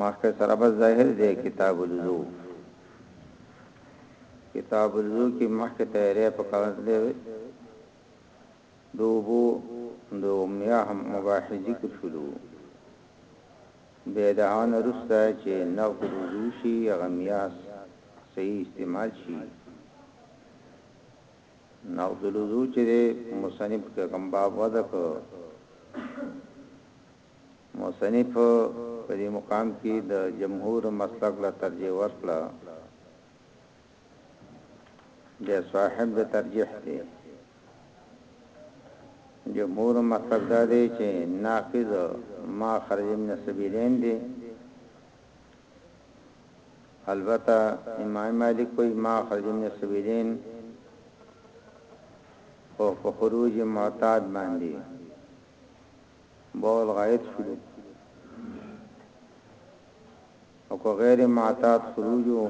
مخکې سره به ظاهر دی کتاب الوضو کتاب الوضو کې مخکې تیارې په کاغذ دی دوبو د امیا هم مباح ذکر شلو به دا ان رسته چې نقد الوضو شي غمیاس صحیح استعمال شي نقد الوضو چې مصنف کوم باب ودا کو مصنف په دې مقام کې د جمهور مسلک له ترجیح ورکړه د صاحب د ترجیح دی جمهور مسلک دا دی چې ناقض ما خرج من سبیلین دی البته امام مالک کوئی ما خرج من سبیلین او په خروج معتاد باندې بول غائط شلو او که غیر معتاد خروجو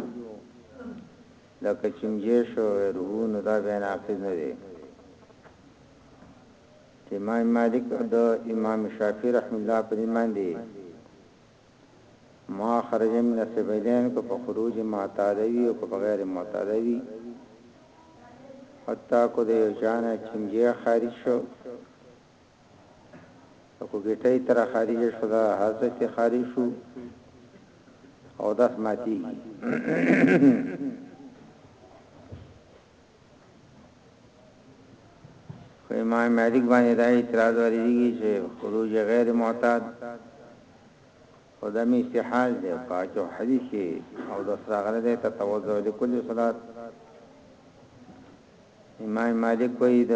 لکه چنجې شو ورهو نو دا بیا ناقض نه دی امام مالک د امام شافعی رحم الله پر ایمان دی ما خرج من السبيلين کو په خروج معتادوي او کو بغیر معتادوي حتی کو د یو جانه چنجې خارج شو اکو ګټي تر خارج شو دا هرڅه چې خارج شو او داس ماتي خو امام مالک باندې دا اعتراض ورېږي چې خروج غیر معتاد خدامي استحال دی پاکو حدیث او د سراغله د تتوزع لكل صلات امام مالک وایي د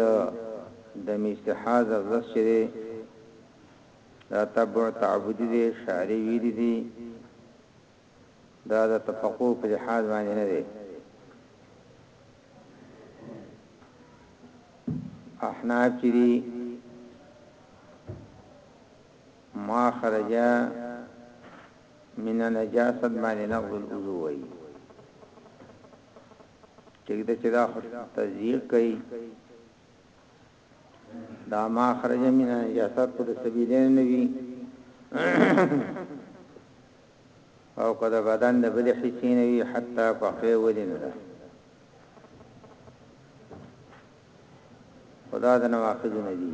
دم استحاض افضل چې دی دا تبع تعبدي دی شاري ویلي دي دا د تفقه په لحاظ باندې نه دی احناف چې دي ما خرجا من نجاست باندې نقض الوضو وایي ټیک ده چې دا خو تزیق کوي دا ما خرج من نجاست په سبیلین نبی او کدا بدن د بل حصے نه وي حتی په خې ولې نه ده خدا د نواقض نه دي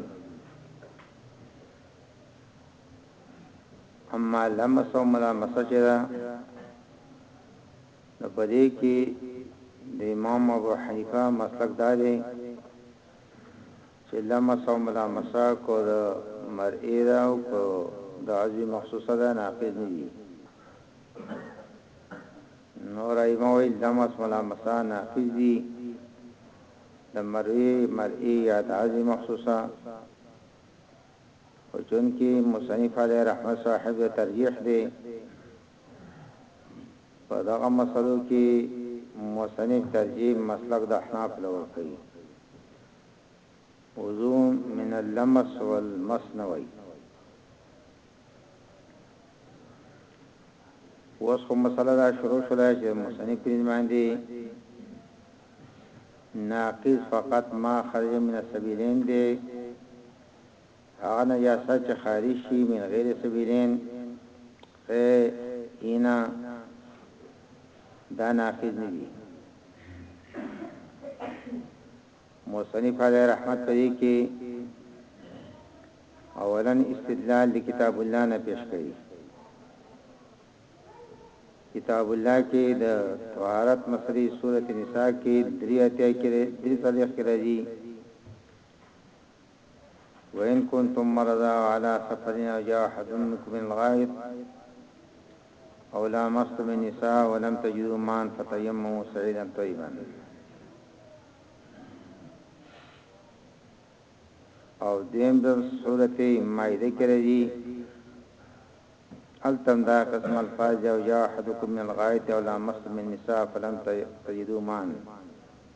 اما لمس او ملامسه چې ده نو په دې کې د امام ابو حنیفه مسلک دا دی چې لمس او ملامسه کو د مرئي ده او کو د عضوی مخصوصه ده ناقض نه دي نور ایمه وی لمس ملامسه ناقض دي د مروي مرئي یا د عضوی مخصوصه او چون کې مصنف علی رحمت صاحب ترجیح دی په دغه مسئلو کي مصنف ترجیح مسلک د احناف له ورکوي. وضو من اللمس والمس نه وايي. اوس خو مسئله دا شروع شوله چې مصنف پرې باندې ناقض فقط ما خرج من السبيلين دی هغه نجاست چې خارج شي من غیر سبیلین خې اینا دا ناقض نه دي مصنف علی رحمت پدې کې اولن استدلال د کتاب الله نه پیش کړي کتاب الله کې د طهارت مسلې سورته نساء کې درې اتیا کې درې څلوېښت کې راځي وإن كنتم مرضى على سفر أو جاء أحد منكم من الغائط أو لامستم النساء ولم تجدوا ماء فتيمموا سعيدا طيبا او دیم در صورتی مائده کردی هل تم ذا قسم الفاج او جاء احدكم من الغائط او لامس من النساء فلم تجدوا مان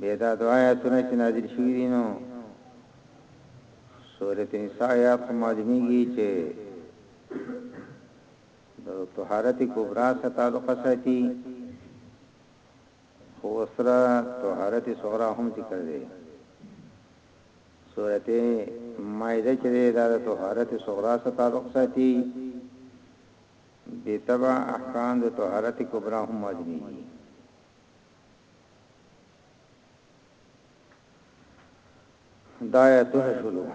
بیا دا دعا آیاتونه چې نازل شوي دي نو سورت نساء آیات خو معلومیږي چې د طهارت کبرا سره تعلق ساتي خو سره طهارت صغرا هم ذکر دی سورت مائده چې دا د طهارت صغرا سره تعلق ساتي به تبع احکام د طهارت کبرا هم معلومیږي دا آیاتونه شروع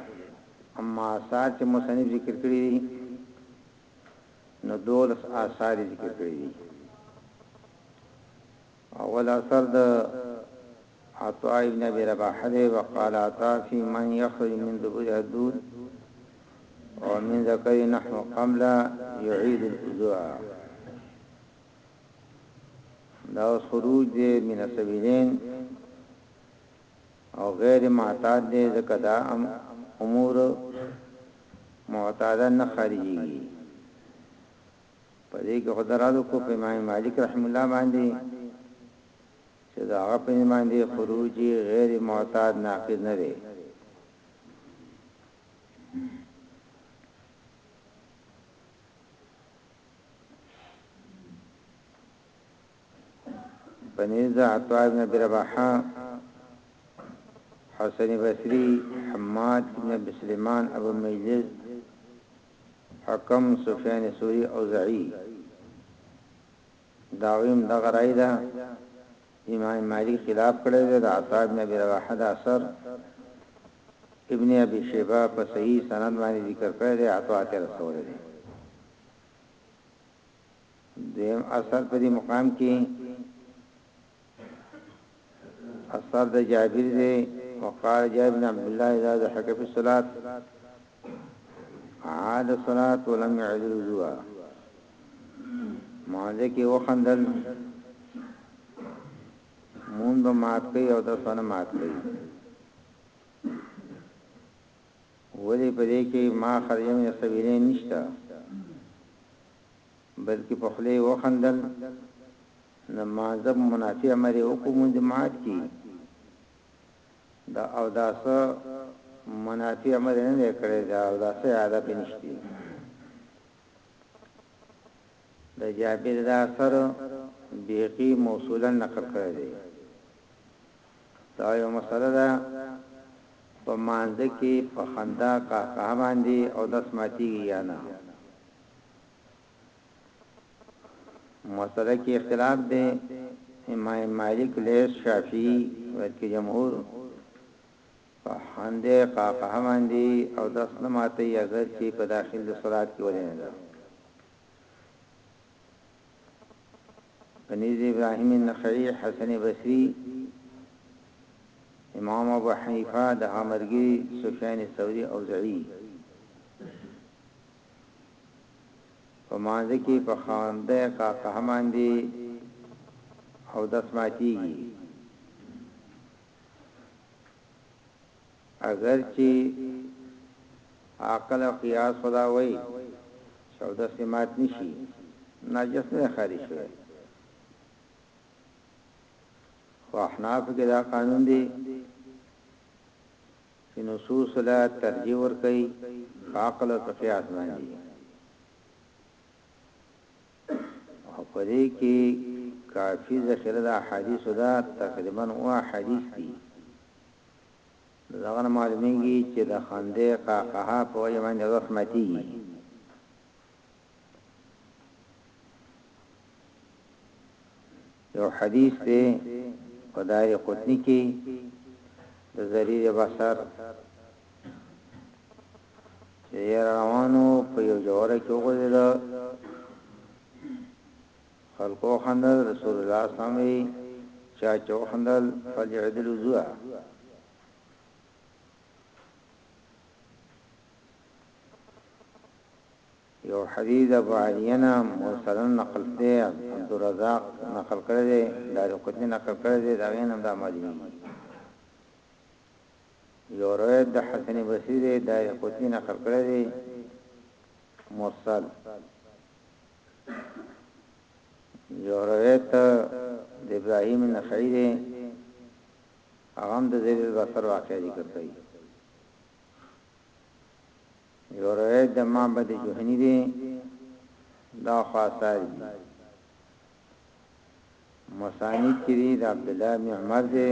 اما آثار چې مصنف ذکر کړی دي نو دولس آثار ذکر کړی دي اول اثر د عطاء ابن ابي رباح ده وقال عطاء في من يخرج من دبر الدود ومن ذكر نحو قملا يعيد الوضوء دا اوس خروج دی من سبیلین او غیر معتاد دی ځکه دا امور معتاده نه خارجيږي په دې کې خدرادو کو په امام مالک رحم الله باندې چې دا هغه په باندې خروج غیر معتاد ناقض نه دی پنیز عطا ابن ابي رباح حسن بصري حماد ابن ابي سليمان ابو مجلس حکم سفيان سوري اوزعي داویم دغه رائے ده امام مالک خلاف کړی دی د عطا ابن ابي رباح د اثر ابن ابي شيبه په صحیح سند باندې ذکر کړی دی عطا ته رسول دی دویم اثر په دې مقام کې اثر د جابر دی وقال جابر بن عبد الله اذا ضحك في الصلاه عاد الصلاه ولم يعد الوضوء ماده کې وخندل مون به مات کوي او د سونه مات کوي ولې په دې کې ماخر یمې قبیلې نشته بلکې په خوله یې وخندل، نو مانځه په منافع امر یې وکړو مونځ دې مات کړي د اوداسه منافع امر یې نه دی کړی د اوداسه عادت نشته د جابر دا اثر بيهقي موصولا نقل کړی دی. دا یو مسله ده په مانځ کې په خندا قهقه باندې او دس ماتیږي یا نه مسله کې اختلاف دی امام مالک لیث شافعي وایي چې جمهور په همدې قهقهه باندې اودس نه ماتوي اګر چې په داخل د صلات کې ولې نه ده په نزد ابراهیم النخعی حسن بصری امام ابو حنیفه د غمرګی سفیان ثوری او زعی په مانځ کې په خوانده کا قهمان دي او داس ماتيږي اګر چی عقل او قیاس خو دا وایی چی اودس دی مات نشی ناجس نه خالی شوی خو احناف کی دا قانون دی چی نصوص لا ترجیح ورکی فاقل او قیاس باندی او په دې کي کافي ذخيره د احاديثو ده، تقريباً اووه احاديث دي، نو د هغه نه معلوميږي چي د خندې، قهقهه، په وجه باندي روح ماتيږي. يو حديث دی په دارقطني کي د ضرير بصر. چې یاره روانو په یو جوړه کې وګرځید خلکو خندل رسول الله سمي چا چو خندل فجعد الوضوء یو حدیث ابو علینا مرسلا نقل دی عبد الرزاق نقل کړی دی دار قطنی نقل کړی دی دا غینم دا مالی یو روایت د حسن بصری دی دار قطنی نقل کړی دی مرسل یو روایت د ابراهیم نخعی دی هغه هم د زید البصر واقعي ذکر کړی یو روایت د معبد جوهنی دی دا خاصه دی مسانی کری د عبد الله بن عمر دی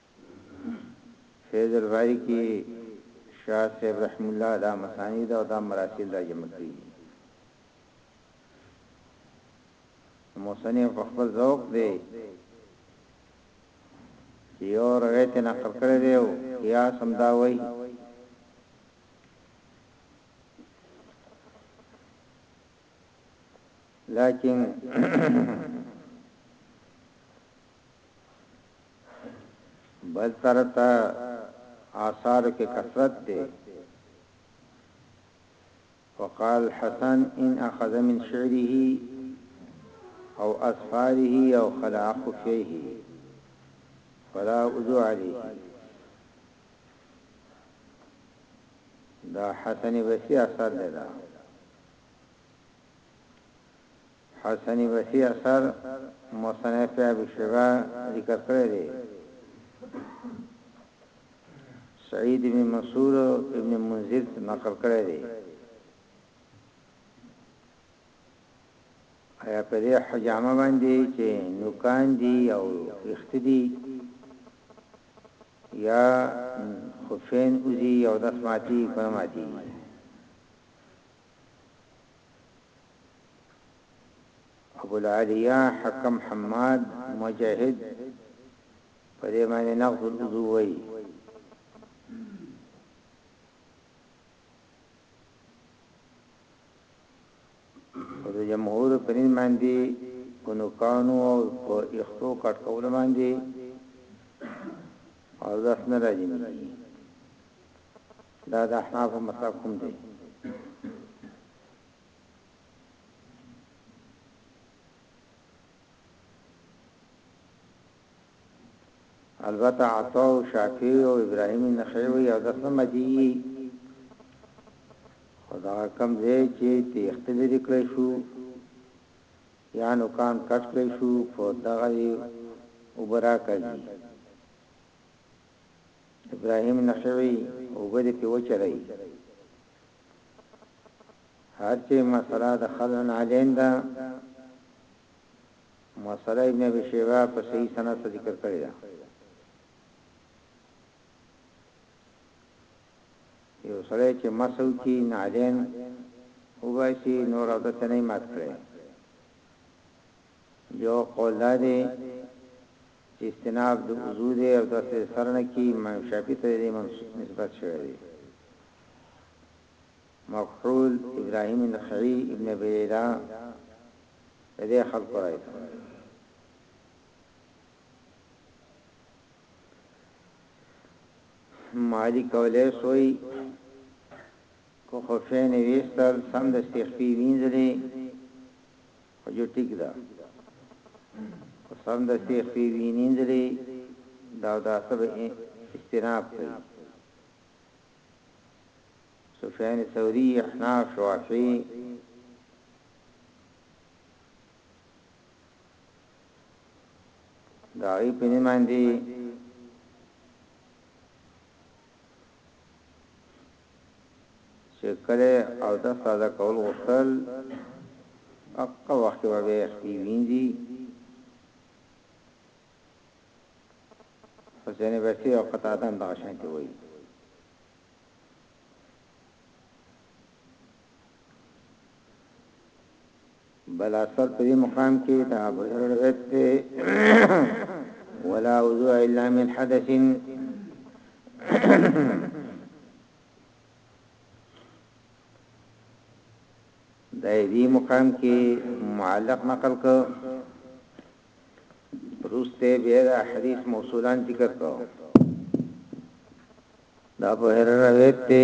فیض الباری کی شاه صاحب رحمه الله دا مسانید او دا مراسیل را جمع کړی دی. مصنف په خپل ذوق دی چې یو روایت نقل کړی دی او قیاس هم دا وایي لیکن بل طرف ته آثارو کې کثرت دی وقال الحسن ان اخذ من شعره او اسفاره او خلع خفيه فلا وضوء عليه دا حسن بصری اثر دی دا حسن بصري اثر مصنف په ابي شيبه ذکر کړی دی. سعيد بن منصور ابن منذر نقل کړی دی. ایا په دې حجامه باندې چې نوکان دي او ویخت دي یا خفین اوزی او دسماتی کنماتی ابوالعاليه حکم حماد مجاهد په دې باندې نقض الوضو وایي او د جمهور په نن باندې په نوکانو او په اختو کټ کول باندې او داس نه راځي دا د احنافو مسلک هم دی. البته عطا او شافعي او ابراهيم النخعي وي او داسنه مدي خدا کم ځای چې تیخت لري کړی شو یا نو کان کټ کړی شو په دغه وبرا کوي ابراهیم نخعی اوبه دې پې وچلوی. هر چه مسئله د خلع النعلین ده مسئله ابن ابي شيبه په صحیح سند سره ذکر کړی ده یو سره چې مسو کی نعلین وباسي نور او د سنې مات کړي یو قول ده استناف د عضو دی او داسې د سره نه کېږي، امام شافعي ته د دې منصوص نسبت شوی دی. مکحول، ابراهیم نخعي، ابن ابي ليلي د دې خلکو رأی ده. مالک او ليث وايي، که خفين ويستل سمدستي خپې وينځلې، خجو ټیک ده خو سم دستی خپی وینی نجلی دا او داسه به اجتناب کړی سفیان ثوری احناف شوافی دا ای په نیماندی چې کله یې اودس تازه کول غوښتل، په هغه وخت کې به بیا یې خپې وینځي، حسین بصري او قتاده هم دغه شانتې وایي. بل اثر په دې مقام کې د ابو ذر روایت دی ولا وضوء الا من حدث د دې مقام کې معلق نقل کو روسته به د حدیث موصولان ذکر کو دا په هر روایت ته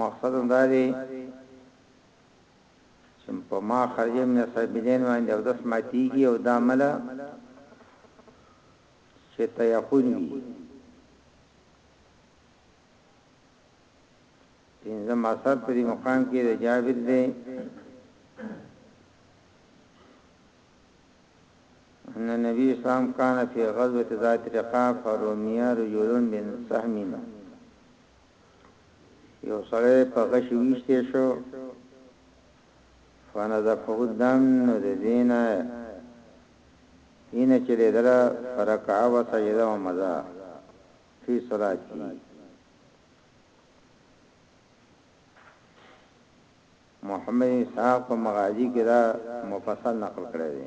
مقصد دا دی چې په ما خرجه من سبیلین باندې او داس ماتیږي او دا مل چې تیقون وي پنځم اثر په دې مقام کې د جابر دی ان النبی اسلام کان فی غزوة ذات الرقاع فرمی رجل من سهم یو سړی په غشی ویشته شو فنظفه الدم نو دینه اینه چلی دلا فرکع و سجد و مزا فی صلاتی محمد اسحاق په مغازي کې دا مفصل نقل کړی دی.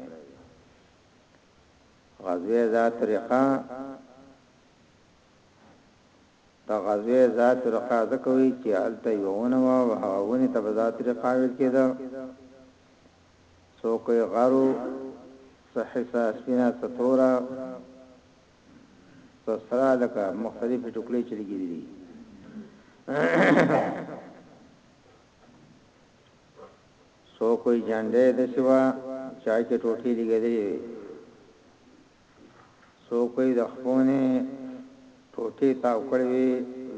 غزوه ذات رقا دا غزوه ذات رقا ځکه وی چې هلته یو ونه وا او هغه ونی ته ذات رقا ویل کېده څوک یې غارو صحیصه سپینا ستورا سسرا لکه مختلفې ټوکلې چلګې دي څوک وایي جنډه داسې وه چا کې ټوټې لګېدلې وي څوک وایي د خپونه ټوټې تاو کړې وي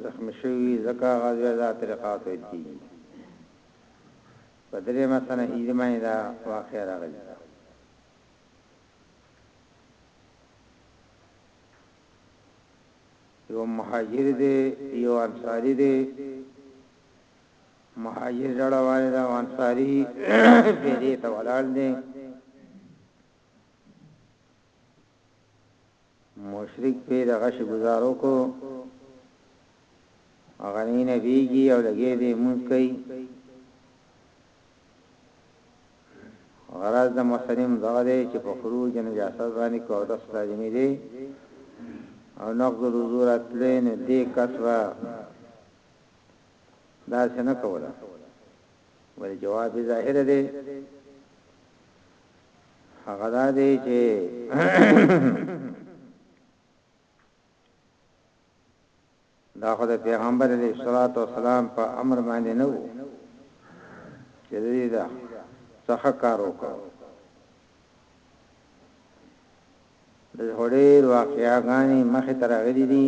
زخمی شوی وي ځکه هغه ځای دا طریقه ویل کېږي په درې مثلا هیله باندې دا واقع راغلی یو مهاجر دی یو انصاری دی مهاجر ډله والي دا وانصاري بیرې ته ولاړ دي مشرک په دغه شي گزارو کو غنی نبیږي او لګې دې مونږ کوي غرض د مسلم دغه دی چې په خروج نجاست باندې کو د سلامي دی او نقض الوزور اتلین دې کسبه دا څنګه کوله ولې جواب ظاهر دی هغه دا دی چې دا خو د پیغمبر علیه الصلاۃ والسلام په امر باندې نه وو چې دې دا څخه کار وکړو د هډیر واقعاګانی مخه تر غلي دي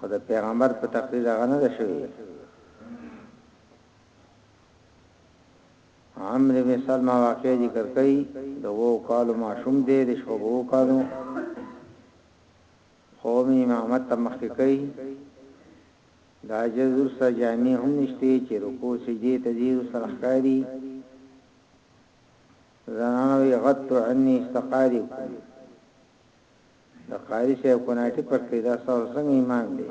خو د پیغمبر په تقلید هغه نه شوی عمر بن سلمہ واقعي ذکر کوي د وو کالو ماشوم دی د شپږو کالو قوم امامت ته مخکې کوي دا جزور سره جامع هم نشته چې رکوع سجدي تذیر سره ښکاری زنانوی غطو عني استقاریکم د قاری صاحب کناټی پر کړی دا ستاسو څنګه ایمان دی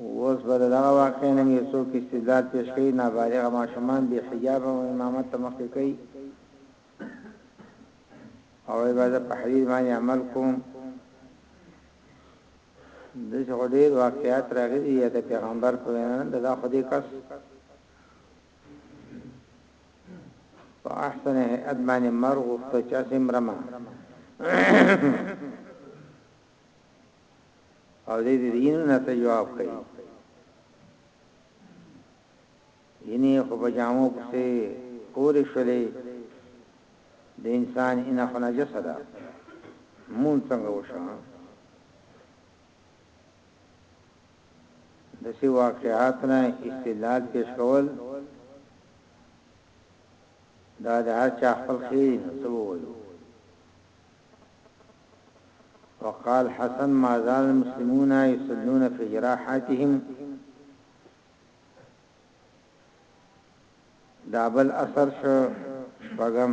اوس به دغه واقعې نه یو څوک استدلال پیش کوي نابالغ ماشومان به حجاب او امامت ته مخکې کوي او عبادت په حدیث باندې عمل کوم د څو ډیر واقعیات راغلي یا د پیغمبر په وینا د خدای کس په احسن هيئت باندې مر غوښته چې اسې مرمه او دې دې دین نه ته جواب کوي یني خو په جامو پسې پورې شولې د انسان ان خو نجسه ده مون څنګه وشو داسي واقعاتو نه استدلال پېش کول دا د هر چا خپل خيري نو څه ووايو وقال حسن ما زال المسلمون يصلون في جراحاتهم دابل اثر شو شپغم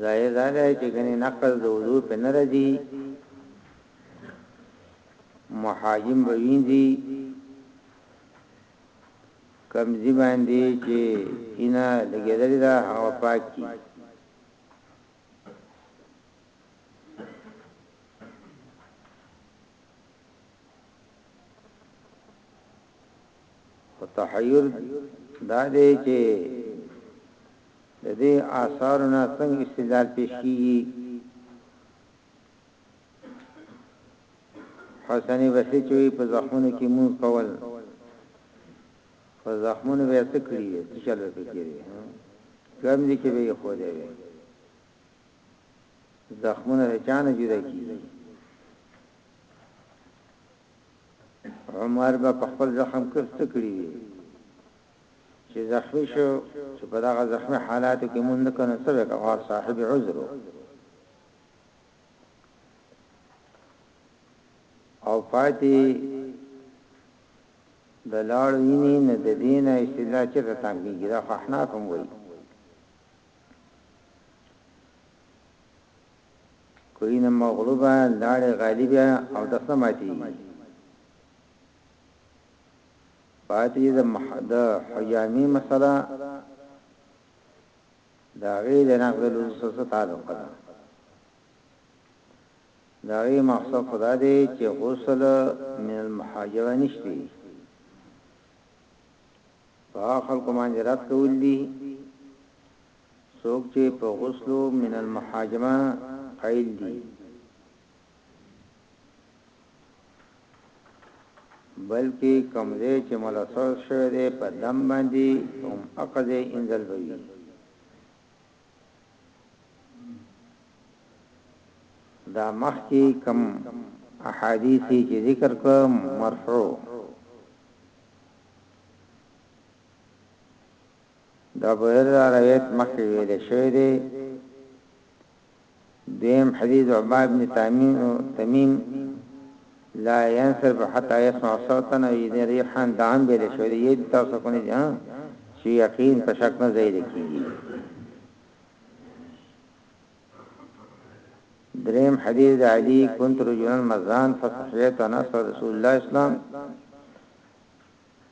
ظاهر دا دی چې ګنې نقل د وضو په نه راځي محاجم به وینځي کمزی باندې چې اینا لګیدل دا هغه پاک کی خو تحیر دا دی چې د دې آثارو نه څنګه استدلال پیش کیږي حسن بصری چې په زخمونو کې مون کول په زخمونو به څه کړی دی چې چلو پکې دی کوم دي چې به یې خو دی زخمونه چانه جدا کیږي عمر به په خپل زخم کې څه کړی وي چې زخمی شو چې په دغه زخمی حالاتو کې مونږ نه کنه څه وکړو صاحب عذر او پاتې د لاړ ویني نه د دینه استدلال چې ته تنګ کیږي دا احناف هم وایي کوي نه مغلوبه لاړې غالبه او دخره ماتېږي پاتې د محد حجامي مسله دا غي د نقد لوزو سره تعلق ده دا غي مقصد خدا دی چې غسل من المحاجبه نشتی په خلکو باندې رات کول دي څوک چې په غسل من المحاجمه قائل دي بلکې کوم ځای چې ملصوص شوی دی په دم باندې هم اقضه انزل بوي دا مخکې کم احادیث چې ذکر کوم مرفوع د ابو هريره روایت مخکې ویل شوی دی، دویم حدیث عباد بن تمیم لا ينصرف حتى يسمع صوتا او يد ريحا دام به له شوري يد تاسو کو نه ځان چې یقین په شک نه ځای لکېږي دریم حدیث علی كنت رجلا مزان فصحيت انا رسول الله اسلام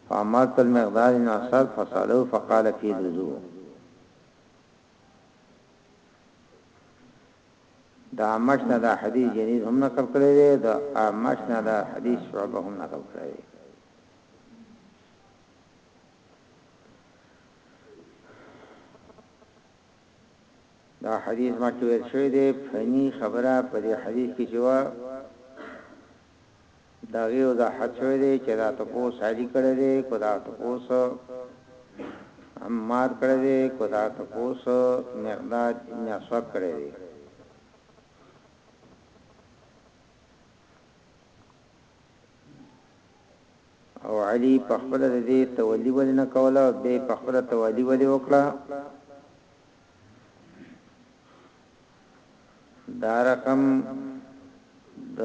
فامرت المقداد بن اسود فساله فقال فی الوضوء د عمش نه دا حدیث جنید هم نقل کړی دی د عمش نه دا حدیث شعبه هم نقل کړی دی دا حدیث ما چې ویل شوی دی فنی خبره په دې حدیث کې چې وا د هغې وضاحت شوی دی چې دا تپوس علي کړی دی که دا تپوس عمار کړی دی که دا تپوس مقداد ابن اسود کړی دی. او علي په خپل د دې تولی ولې نه کوله او به په خپل تولی ولې وکړه دا رقم د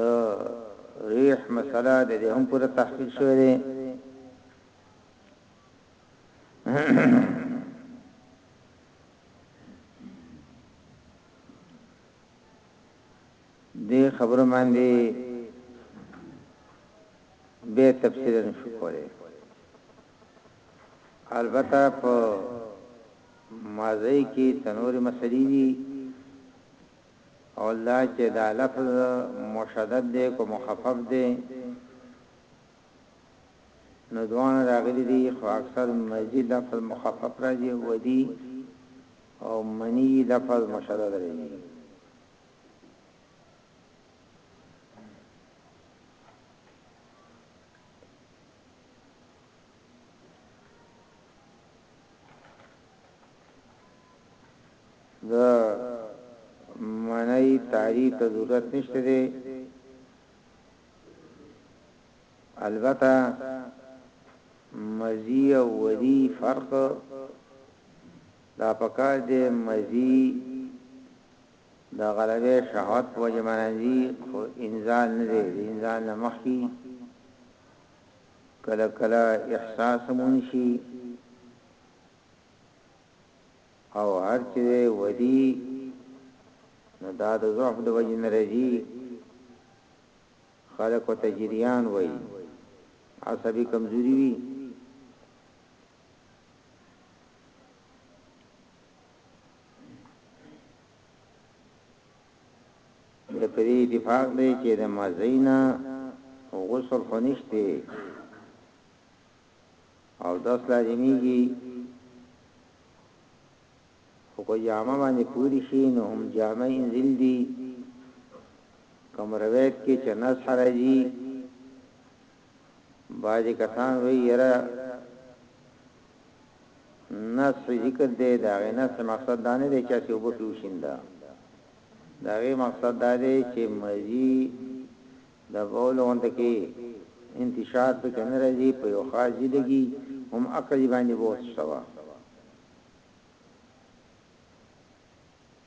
ریح مسله د دې هم پوره تحقیق شوی دی دې خبره باندې به تفصیل نشو کولای البته په ماضی کی څه نوری مسئلی دی اول دا چه دا لفظ مشدد دی که مخفف دی نو دواړه راغلی دی خو اکثر مزی لفظ مخفف راځي ودی او منی لفظ مشدد راځي د معنی تعریف ته ضرورت نشته دی البته مزی او ودی فرق دا پکار دی مزی د غلبه شهوت په جمعنی خو انزال نه دی انزال نه مخی کله کله احساس هم ونشي او هر چې دی ودی نو دا د ضعف د وجې نه راځي خلق و تجریان وي عصبي کمزوري وي که په دې اتفاق دی چې د مزی نه غسل خو نشته او داس لازمیږي خو په جامه باندې پوری شي نو هم جامه انزل دي کوم روایت کې چې نس حرجي بعضی کسان وی یره نس ذکر دی دا غی نس مقصد دا نه دی چا سی وبو کیو شیندا دا غی مقصد دا دی چې مزی د بول وند کې انتشار په کنه راځي په یو خاص ځای لګي هم عقل باندې بوت شوا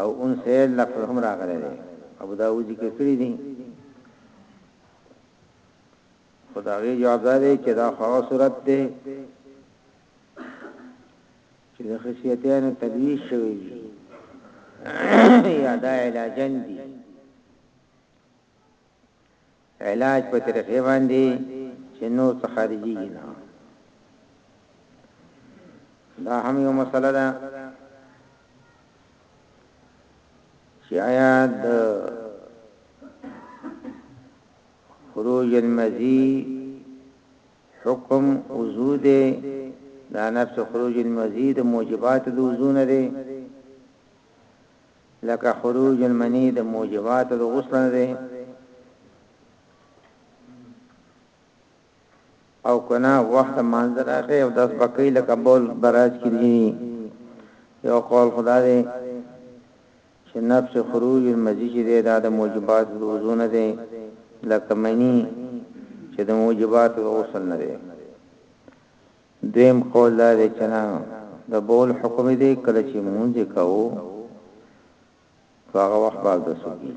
او ان فعل لفظ هم راغلی دی ابو داود ذکر کړی دی خدای جواب دا دی چې دا خو صورت دی چې د خصيتين تدويش شوی دی یا دا علاجن دی علاج په طریقې باندې چې نور څه خارجيږي نه دا هم یو مسله ده چې آیا د خروج المزي حکم وضو ده دا نفس خروج المزي د موجبات د وضو نه ده لکه خروج المني د موجباتو د غسل نه دی او کنا وخت منظر اخی او داس بکی لکه بول براج کیږي یو قول خدا دی چې نفس خروج المزی چې دی دا د موجبات د وضو نه دی لکه منی چې د موجبات د غسل نه دی دویم قول دا دی چه نه د بول حکم دی کله چه مونځ یې کاوه په هغه وخت به اودس وکړي.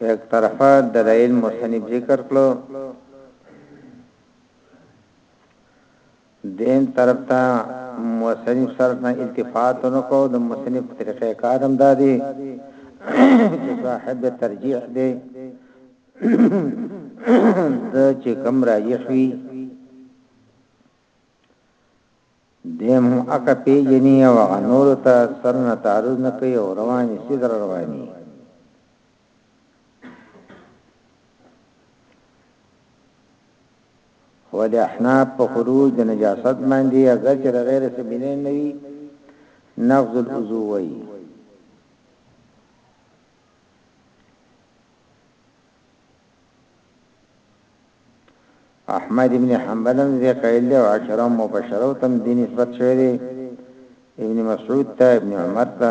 یک طرفه دلایل مصنف ذکر کړو دین طرف ته مصنف صرف نه التفات ونه کو د مصنف په طریقه کار هم دا دی چې صاحب ترجیح دی د چې کم راجح وي دیم هم اکا پیجنی او غنور ته سرنا تعرض نکی او روانی سیدر روانی خو د احناف په خروج د نجاست باندې اگر چې غیر سبیلین نه وي نقض الوضو وي احمد ابن حنبل هم دې قائل دی او عشره مبشره تم دې نسبت شوی دی ابن مسعود ته ابن عمر ته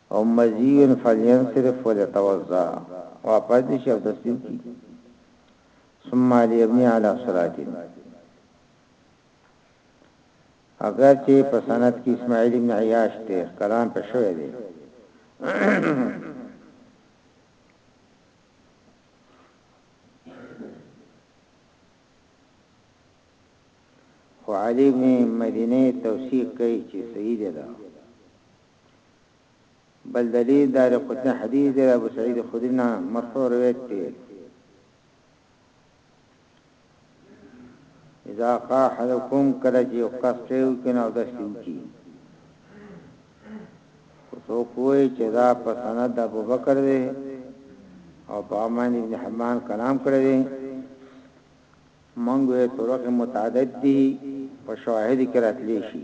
او مزی فلینصرف ولیتوضع واپس دی شی اودس دی وکی ثم لیبنی علی صلاتین اگر چې په سند کې اسماعیل ابن عیاش ته کلام په شوې دی خو علی ابن مدینه توثیق کوي چې صحیح ده بل دلیل دارقطنی حدیث دی د ابوسعید خدری نه مرفوع روایت دی اذا قاحلکم کله چې یو کس پریو کې نو د سیو کې خو کوی چې دا په سند د ابوبکر دی او په امان ابن حمان کلام کړی دی منګوه طرق متعدد دي په شواهد کې راتلی شي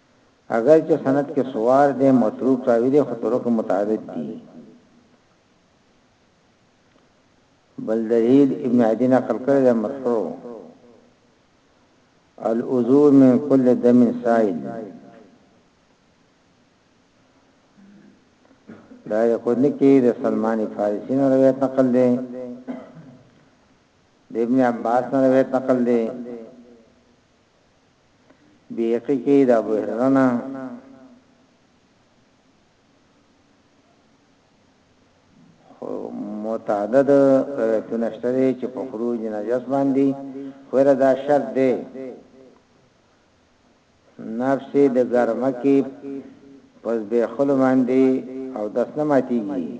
اګر چې سند کې سوار دی متروک راوی دی خو طرق متعدد دي بل دلیل ابن عدی نقل کړی دی مرفوع الوضوء من كل دم سائل دا یو کو نکی د سلمان فارسی نه روایت نقل دی د ابن عباس نه روایت نقل دی بيهقي کي د ابو هريره نه متعدد روایتونه شته دي چې په خروج نجس باندې خور دا شرط دی نفس د ګرمه کې پس به خل باندې او داس نه ماتيږي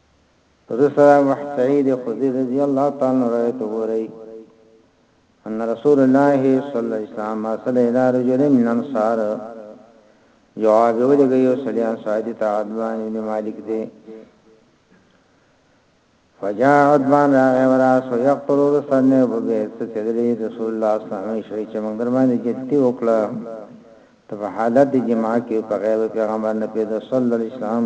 پدې سره ابو سعید خدری رضی الله تعالی عنہ روایت وګورئ ان رسول الله صلی الله علیه وسلم ارسل الى رجل من انصار جواب ولګي یو سړي انصار ته عدوان بن مالک دی فجاء عدوان راغی وراس ويقتل رسول بغیر سچدلی رسول الله صلی الله علیه وسلم چې موږ درمانه جتی وکړه ته په حالت جماع کې په غیب پیغمبر نه پیدا صلی الله علیه وسلم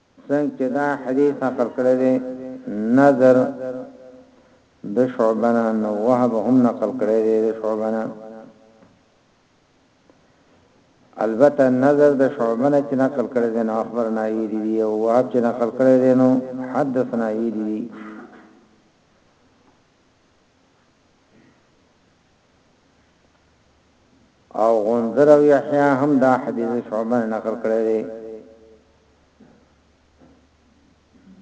څنګه چې دا حديث نقل کړی دی نظر د شعبه نه نو وهب هم نقل کړی دی د شعبه نه البته نظر د شعبه نه چې نقل کړی دی نو اخبرنا یې دی او وهب چې نقل کړی دی نو حدثنا یې دی او غندر او یحیی هم دا حدیث شعبه نقل کړی دی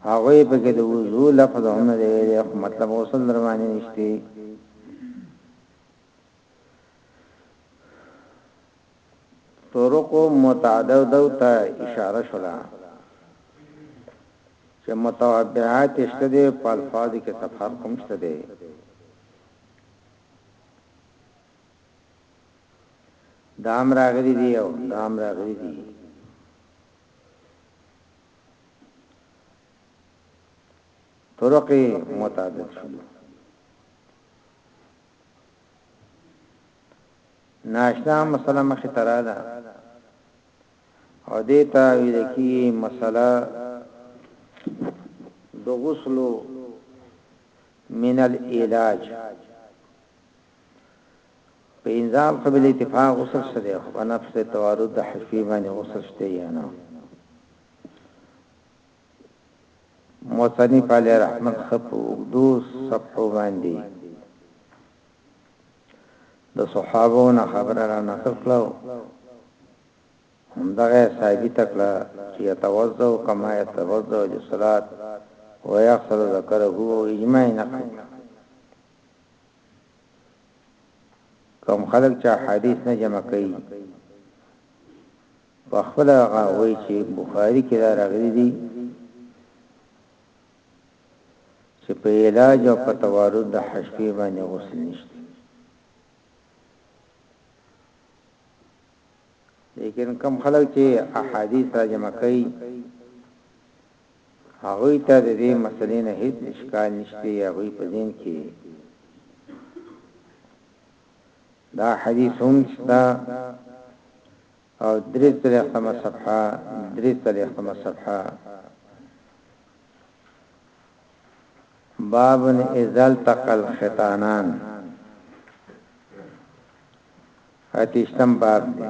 هغه په کې د وضو لفظ هم نه دی خو مطلب غسل درمانی نشتی طرق متعدد ته اشاره شولا چې متوابعات شته دي په الفاظ کې تفرقم شته دي دا هم راغلي دي او دا هم راغلي دي. طرق متعدد شول ناشنا مسله مخه ترا ده او دې ته ویل کی مسله د غسل من العلاج په انزال خو بل اتفاق غسل شته خو په نفس توارد د حشفي باندې غسل شته یا نه موصنف علی رحمت خپو دو صفحو باندې د صحابو نه خبره را نقل کړو همدغه ثابت کړه چې يتوضا کما يتوضا للصلاه ويغسل ذكره اجماع نقل کړه کوم خلک چې احادیث نه جمع کوي په خپل هغه وایي چې بخاری کې دا راغلي دي چې په علاج او په توارد د حشفي باندې غسل نشته لیکن کم خلک چې احادیث را جمع کوي هغوی ته د دې مسئلې نه هیڅ اشکال نشته، هغوی په ذهن کې دا حدیث هم شته او درې څلوېښتمه صفحه درې څلوېښتمه صفحه باب اذا التقى الختانان اتشتم باب دی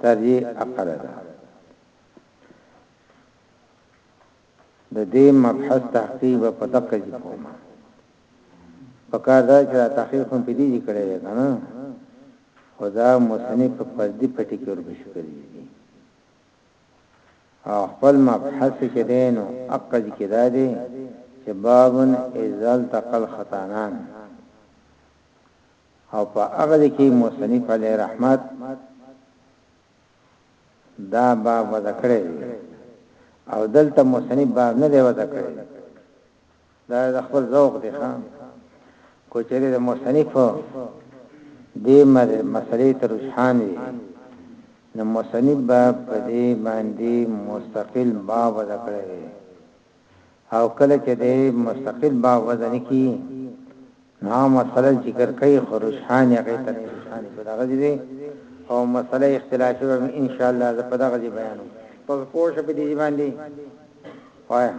تر یې اقل ده. د دې مبحث تحقیق په دقه کې کومه پکار دا چې تحقیق هم پدې دي کړی دی کنه خدا مصنف په پردي پټي کې وربش کړی دی او خپل مبحث چې دینو عقد کې دا دی چې بابن ازل تقل خطانان او په هغه دي کې مصنف علی رحمت دا باب وضع کړی او دلته مصنف باب نه دی وضع کړی دا د خپل ذوق دی خان کوچری د مصنف دې مده مسلې تر شان وي نو مصنف باب په دې باندې مستقل باب وضع کړی او کله چې دی مستقل باب وضع نه کی نو مسله ذکر کوي خرشحان هغه ته نه شان په دغه دی او مسله اختلافي به ان شاء الله زه په دغه دی بیانوم په پوښ په دې باندې وایم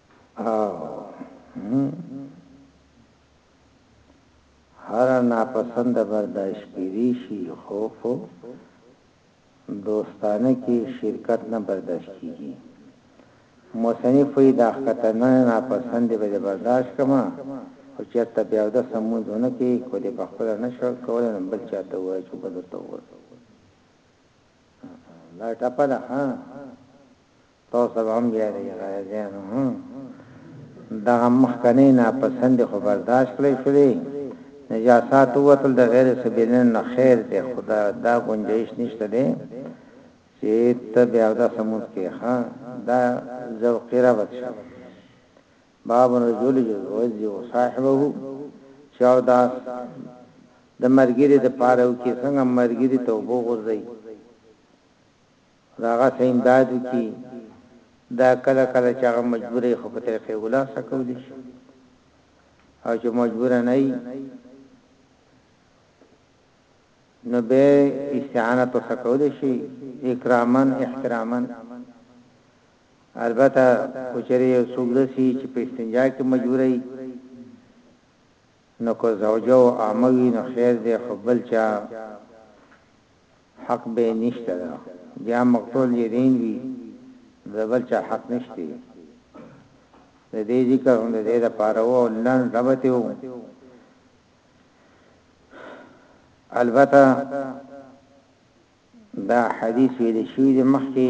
هر ناپسند برداشت کیدی شي خو په دوستانه کې شرکت نه برداشت کیږي مصنف وی دا خطرنه ناپسند به برداشت کما او چرته بیا د سمونځونه کې کو دې په خپل نشو کول نه بل چاته وای چې بدته وای لا ټپه ده ها توسه به هم زیاده وي غازیانو هم دغه مخکنۍ ناپسندې خو برداشت کړی شولې نو جاسات ووتل د غیر سبیلین نه خیر دی خو دا, دا ګنجایش نشته دی چې ته بیا دا سموت کې ها دا ذوقی را بد شو باب رجل یوزی او صاحبه چې او دا د مرګری د پاره او کې څنګه مرګری توبه غورځي خو د هغه څه امداد وکړي دا کله کله چې هغه مجبور وي خو په طریقه اولا څه کولی شي او چې مجبور نه وي نو به استعانه تو څه کولی شي اکرامن احترامن البته کوچري یو څوګلسي چې په استنجا کې مجبورای نو که زوجه او عامه وي نو خیر دی خو بل چا حق به نشته ده بیا مقتول یدین وي نو د بل چا حق نشته د دې ذکر هم د دې لپاره او لن ربته وو البته دا حدیث ویل شوی د مخکې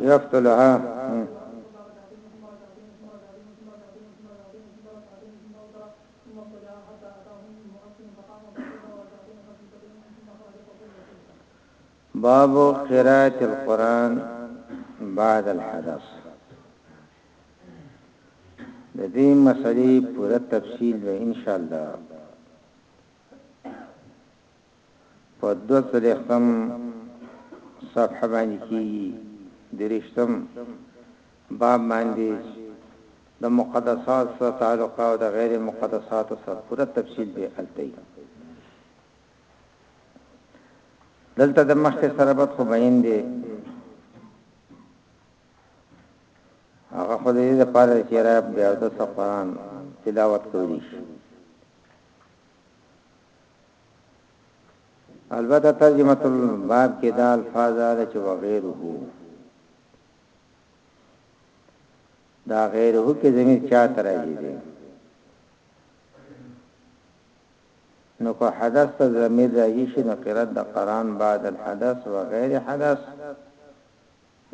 يفتح لها باب قراءة القرآن بعد الحدث د دې مسلې پوره تفصیل به ان شاء الله په دوه څلوېښتم صفحه باندې کېږي، دېرشتم باب باندې د مقدساتو سره تعلق او د غیر مقدساتو سره پوره تفصیل به هلته وي. دلته د مخکې سره بد خو بیان دی، هغه خو دې د پاره چې را بیا د قرآن تلاوت کوي البته ترجمه الباب کې دا الفاظ راځي چې وغيره دا غیره کې زمير چا ترایي دي نو کو حدث ته زمير راځي چې نو قرات د قران بعد الحدث وغير حدث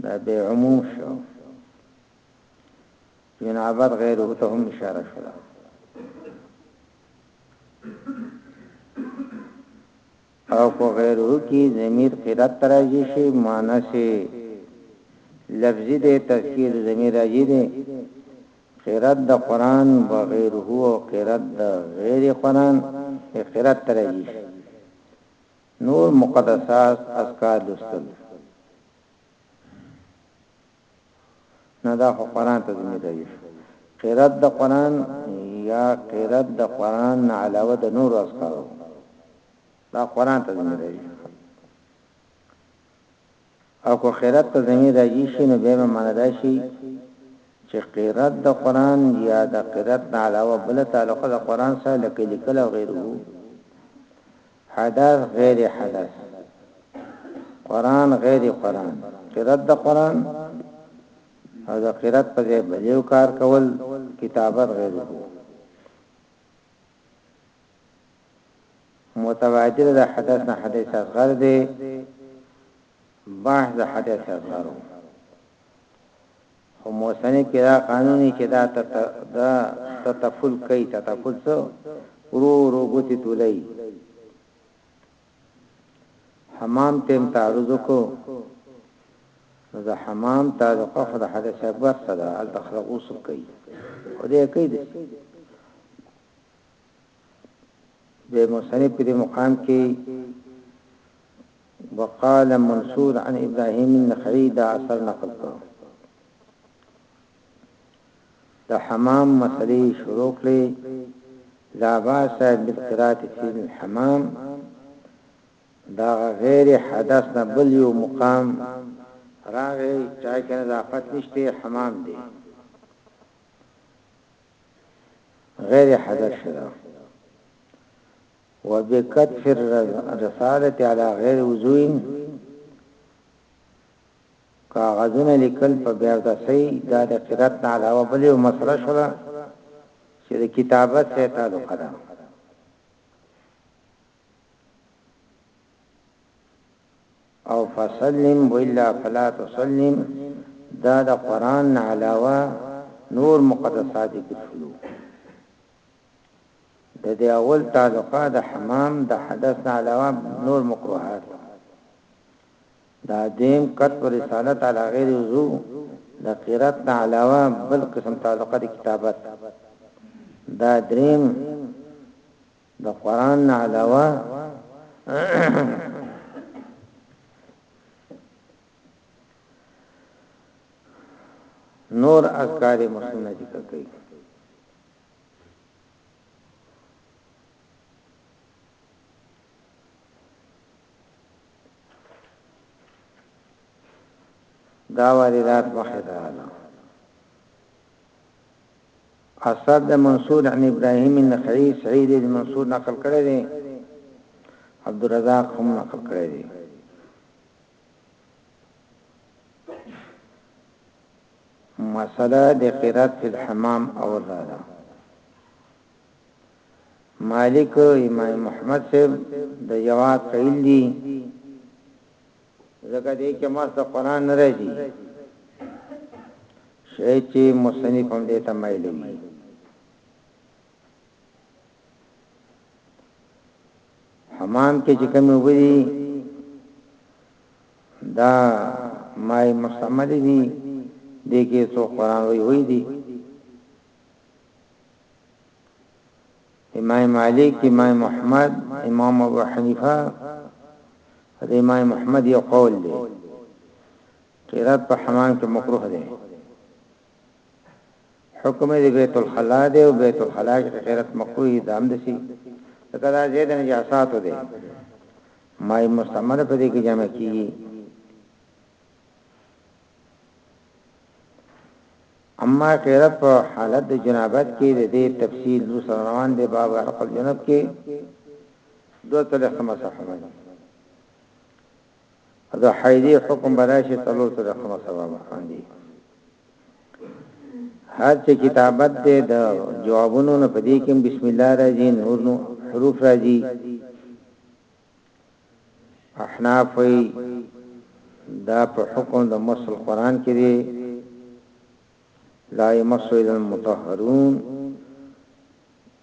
دا به عموم شو جنابت غیره ته هم اشاره شوه او په غیره کې ضمیر قرات تراجی شي مؤنث لفظي د تذکیر ضمیر راځي دي قرات د قران بغیر هو قرات د غیر قران قرات تراجی شي نور مقدسات اذکار لستل نه دا خو قرآن ته ذمه داري شو قرات د قرآن یا قرات د قرآن نه علاوه د نور اذکارو دا قرآن ته ذمه داري او کو قرات ته ذمه داري شي نو به معنا دا شي چې قرات د قرآن یا د قرات نه علاوه بل تعلق د قرآن سره لکه لیکل او غیره حدث غیر حدث قران غیر قران قرات د قران او د قرات په ځای بل یو کار کول کتابت غیر هو متبادل د حدث نه حدث اصغر دی بحث د حدث اصغر خو موسنې کې دا قانوني چې دا تطفل کوي تطفل څو ورو ورو ګوتې تولای حمام تیم تعرض کو نو د حمام تعلق خو د حدث اکبر سره ال تخلق وسو کوي خو دې کوي د مصنف په دې مقام کې وقال منصور عن ابراهيم النخعي دا اثر نقل کړو د حمام مسلې شروع کړې لا باس بالقرات فی الحمام دا غیر حدث نه بل یو مقام راغی چا کې نظافت نشته حمام دی غیر حذف شده وبکت فی الرسالة على غیر وضوئن کاغذون لیکل په بیا دسی دا د قرات نه علاوه بلی و مسله شولا چې د کتابت سره تعلق ده او فسلم وإلا فلا تسلم دا د قران نه علاوه نور مقدسات ذکر شلو د دې اول تعلقه د حمام د حدث نه علاوه نور مکروهات دا دیم قط پر رسالت علی غیر وضو د قرات نه علاوه بل قسم تعلقه د کتابت دا دریم د قران نه علاوه نور اذکار مسنونه ذکر کوي دا واردات مخه ده اسد د منصور عن ابراهيم النخعي سعيد ابن منصور نقل کړی دی عبد الرزاق هم نقل کړی دی مسله د قرات فی الحمام او زاده مالک امام محمد صاحب د جواد قیل دی ځکه دې کې مخ د قران نه راځي شي چې مصنف هم دې ته مایل وي حمام کې چې کوم وبدي دا مای مستعمل دي دې کې څو قران وی وی دي امام مالک امام احمد امام ابو حنیفه د امام احمد یو قول دی قرات په حمام کې مکروه دی حکم دی بیت الخلا دی او بیت الخلا کې قرات مکروه دی هم دسی ځکه دا زید نجاسات دی مای مستعمل په دې کې جمع کیږي اما ټیره په حالت د جنابت کې د دې تفصیل نو سره روان دی باب حق الجنب کې دوه تلخ مسحه باندې دا حیدی حکم براشي تلو تلخ مسحه باندې هر چې کتابت دې د جوابونو نه پدې کې بسم الله راځي نور نو حروف راځي احناف وی دا په حکم د مس القران کې دی لا یمس الا المطهرون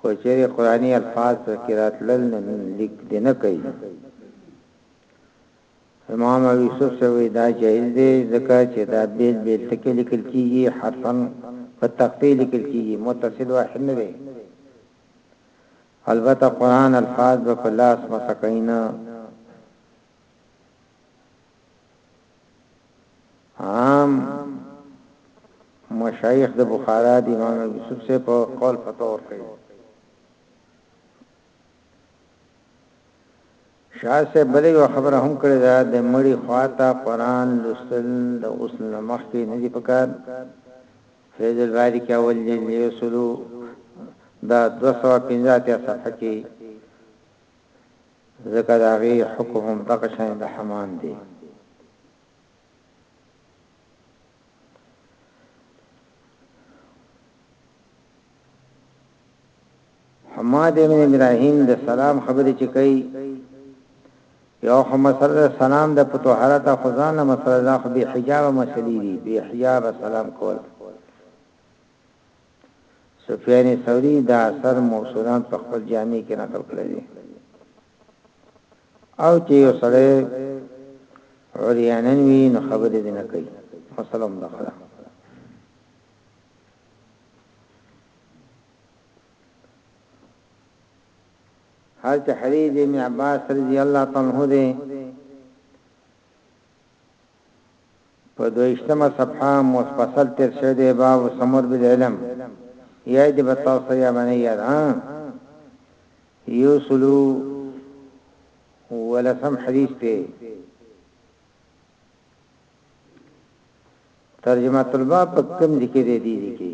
کوچری قرآنی الفاظ پر قرات لل لیک دی نه کوي امام ابي يوسف سوي دا جائز دی ځکه چې دا بیل بیل تکي لیکل کیږي حرفن په تقفی لیکل کیږي متصل واحد نه دی البته قران الفاظ به په لاس مسح کوي نه عام مشایخ د بخارا د امام یوسف سے په قول فتور کوي شاه صاحب بله یوه خبره هم کړې ده، د مړي خوا ته قرآن لوستل د غسل نه مخکې نه دي پکار، فیض الباري کې اول جلد یو سل او دا دوه سوه او پنځه اتیا صفحه کې ځکه د هغې حکم هم دغه شان د حمام دی. حماد ابن ابراهيم د سلام خبرې چې کوي یو خو مسله سلام د پتوحرت خزان نه مسله دا خو به حجاب مسلې دي به حجاب سلام کول سفیان ثوری دا اثر موصولان په خپل جامع کې نقل کړی دی او چې یو سره اوریانن وی نو خبرې دې نه کوي مسلم دخلا حال چې حدیث د ابن عباس رضی الله تعالی عنہ دی په دویشتمه صفحه مفصل تر شوی دی باب سمر بالعلم یا دې بتاو سیا باندې یاد ها یو سلو ولسم حدیث ته ترجمه طلبه په کوم ذکر دی دي کې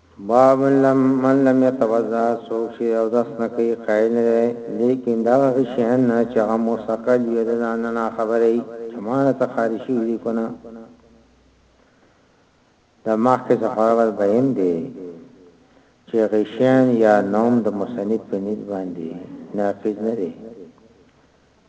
باب لم من لم يتوضا څوک چې اودس نه کوي قائل نه دی ليکن د هغه شيان نه چې هغه مستقل وي د ځان نه ناخبره وي چې ما نه تقاري شوي دي که نه د مخکې څه خبر بهیم دی چې غشيان یا نوم د مصنف په نسبت باندې ناقض نه دی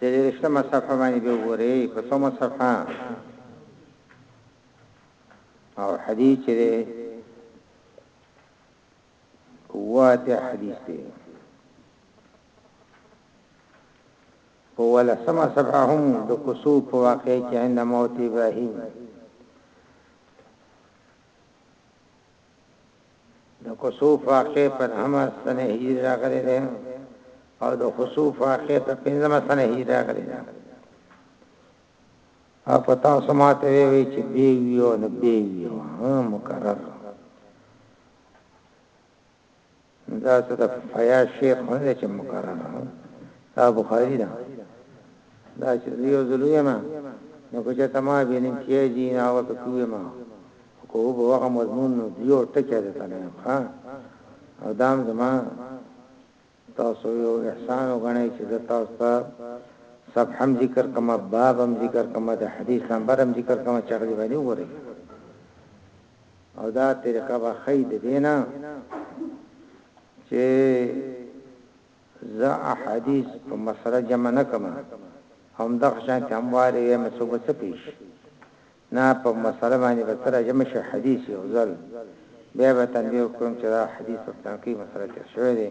څلوېښتمه صفحه باندې به وګورئ په څومره صفحه او حدیث چې دی واته حدیث دی په ولسمه صفحه هم د کسوف په واقع کې عند موت ابراهیم د کسوف واقع په نهمه سنه هجری راغلی دی او د خسوف واقع په پنځمه سنه هجری راغلی دی او په تاسو ماته وی چې بی ویو نه بی ویو مکرر نو دا څه د فیاض شیخ نه دی چې مکرره ده دا بخاری ده دا چې زه یو ځل وایم نو که چېرته ما وینم چې جی نه هغه ته کویم خو به هغه مضمون نو یو ټکی ده ته نه ښه او دام زما تاسو یو احسان وګڼئ چې زه تاسو ته صفحه هم ذکر کوم باب هم ذکر کوم د حدیث نمبر هم ذکر کوم چې هغه باندې وګورئ او دا طریقه به ښی ددې نه چې زه احادیث په مسره جمع نه کړم او همدغه شان ته هموارې وې مسو به څه پیش نه په مسره باندې به سره جمع شي حدیث یو ځل بیا به تنبیه کوم چې دا حدیث په پلان کې مسره تیر شوی دی